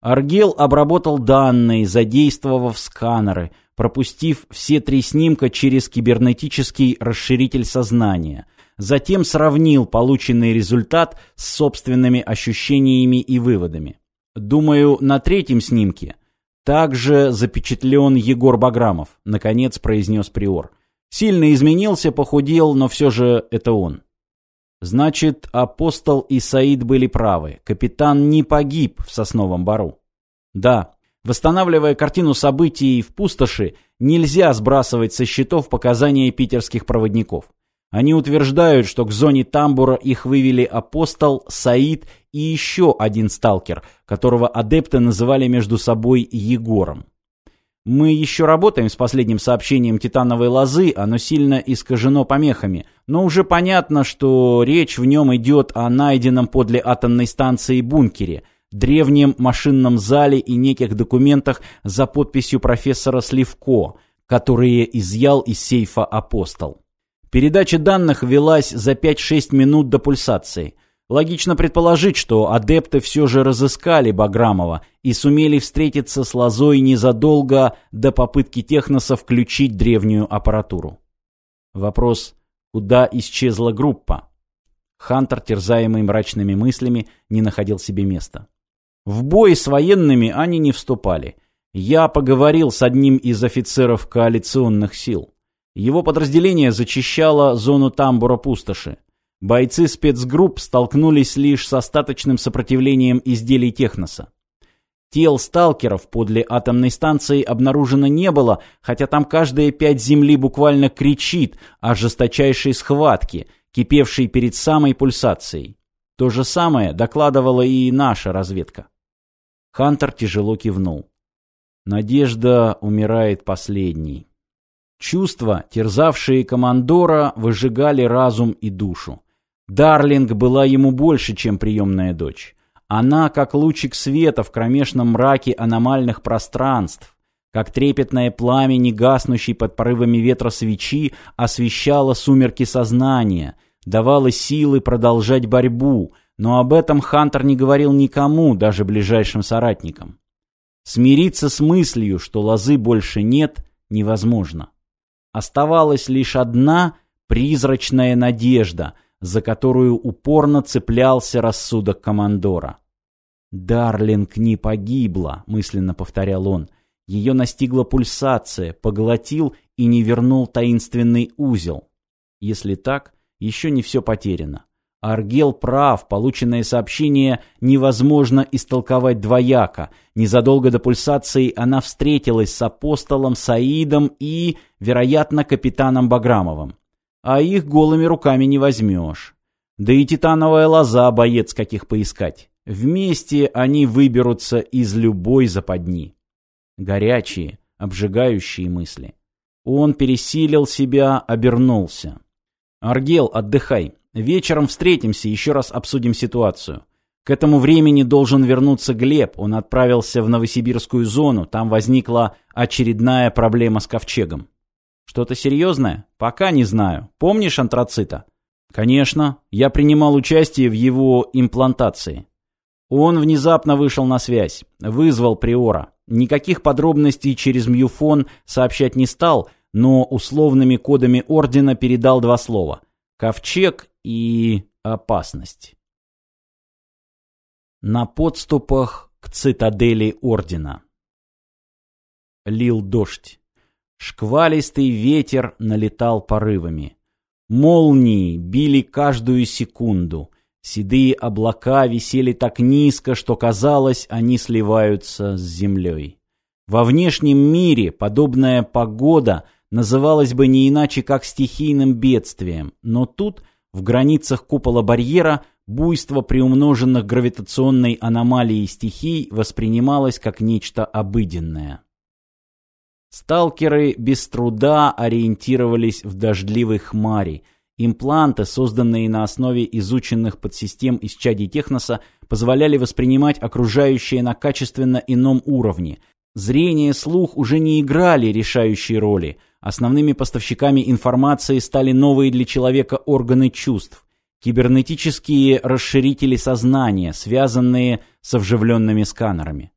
Аргел обработал данные, задействовав сканеры, пропустив все три снимка через кибернетический расширитель сознания. Затем сравнил полученный результат с собственными ощущениями и выводами. Думаю, на третьем снимке также запечатлен Егор Баграмов, наконец произнес Приор. Сильно изменился, похудел, но все же это он. Значит, апостол и Саид были правы. Капитан не погиб в сосновом бару. Да, восстанавливая картину событий в пустоши, нельзя сбрасывать со счетов показания питерских проводников. Они утверждают, что к зоне тамбура их вывели апостол, Саид и еще один сталкер, которого адепты называли между собой Егором. Мы еще работаем с последним сообщением титановой лозы, оно сильно искажено помехами, но уже понятно, что речь в нем идет о найденном подле атомной станции бункере, древнем машинном зале и неких документах за подписью профессора Сливко, которые изъял из сейфа апостол. Передача данных велась за 5-6 минут до пульсации. Логично предположить, что адепты все же разыскали Баграмова и сумели встретиться с Лозой незадолго до попытки техноса включить древнюю аппаратуру. Вопрос, куда исчезла группа? Хантер, терзаемый мрачными мыслями, не находил себе места. В бой с военными они не вступали. Я поговорил с одним из офицеров коалиционных сил. Его подразделение зачищало зону тамбура пустоши. Бойцы спецгрупп столкнулись лишь с остаточным сопротивлением изделий Техноса. Тел сталкеров подле атомной станции обнаружено не было, хотя там каждая пять земли буквально кричит о жесточайшей схватке, кипевшей перед самой пульсацией. То же самое докладывала и наша разведка. Хантер тяжело кивнул. Надежда умирает последней. Чувства, терзавшие командора, выжигали разум и душу. Дарлинг была ему больше, чем приемная дочь. Она, как лучик света в кромешном мраке аномальных пространств, как трепетное пламя, не гаснущей под порывами ветра свечи, освещала сумерки сознания, давала силы продолжать борьбу, но об этом Хантер не говорил никому, даже ближайшим соратникам. Смириться с мыслью, что лозы больше нет, невозможно. Оставалась лишь одна призрачная надежда — за которую упорно цеплялся рассудок командора. «Дарлинг не погибла», — мысленно повторял он. Ее настигла пульсация, поглотил и не вернул таинственный узел. Если так, еще не все потеряно. Аргел прав, полученное сообщение невозможно истолковать двояко. Незадолго до пульсации она встретилась с апостолом Саидом и, вероятно, капитаном Баграмовым а их голыми руками не возьмешь. Да и титановая лоза, боец каких поискать. Вместе они выберутся из любой западни. Горячие, обжигающие мысли. Он пересилил себя, обернулся. «Аргел, отдыхай. Вечером встретимся, еще раз обсудим ситуацию. К этому времени должен вернуться Глеб. Он отправился в Новосибирскую зону. Там возникла очередная проблема с ковчегом. Что-то серьезное? Пока не знаю. Помнишь антрацита? Конечно. Я принимал участие в его имплантации. Он внезапно вышел на связь. Вызвал Приора. Никаких подробностей через Мьюфон сообщать не стал, но условными кодами Ордена передал два слова. Ковчег и опасность. На подступах к цитадели Ордена. Лил дождь. Шквалистый ветер налетал порывами. Молнии били каждую секунду. Седые облака висели так низко, что казалось, они сливаются с землей. Во внешнем мире подобная погода называлась бы не иначе, как стихийным бедствием, но тут, в границах купола барьера, буйство приумноженных гравитационной аномалией стихий воспринималось как нечто обыденное. Сталкеры без труда ориентировались в дождливой хмари. Импланты, созданные на основе изученных подсистем из чади техноса, позволяли воспринимать окружающее на качественно ином уровне. Зрение и слух уже не играли решающей роли. Основными поставщиками информации стали новые для человека органы чувств. Кибернетические расширители сознания, связанные с вживленными сканерами.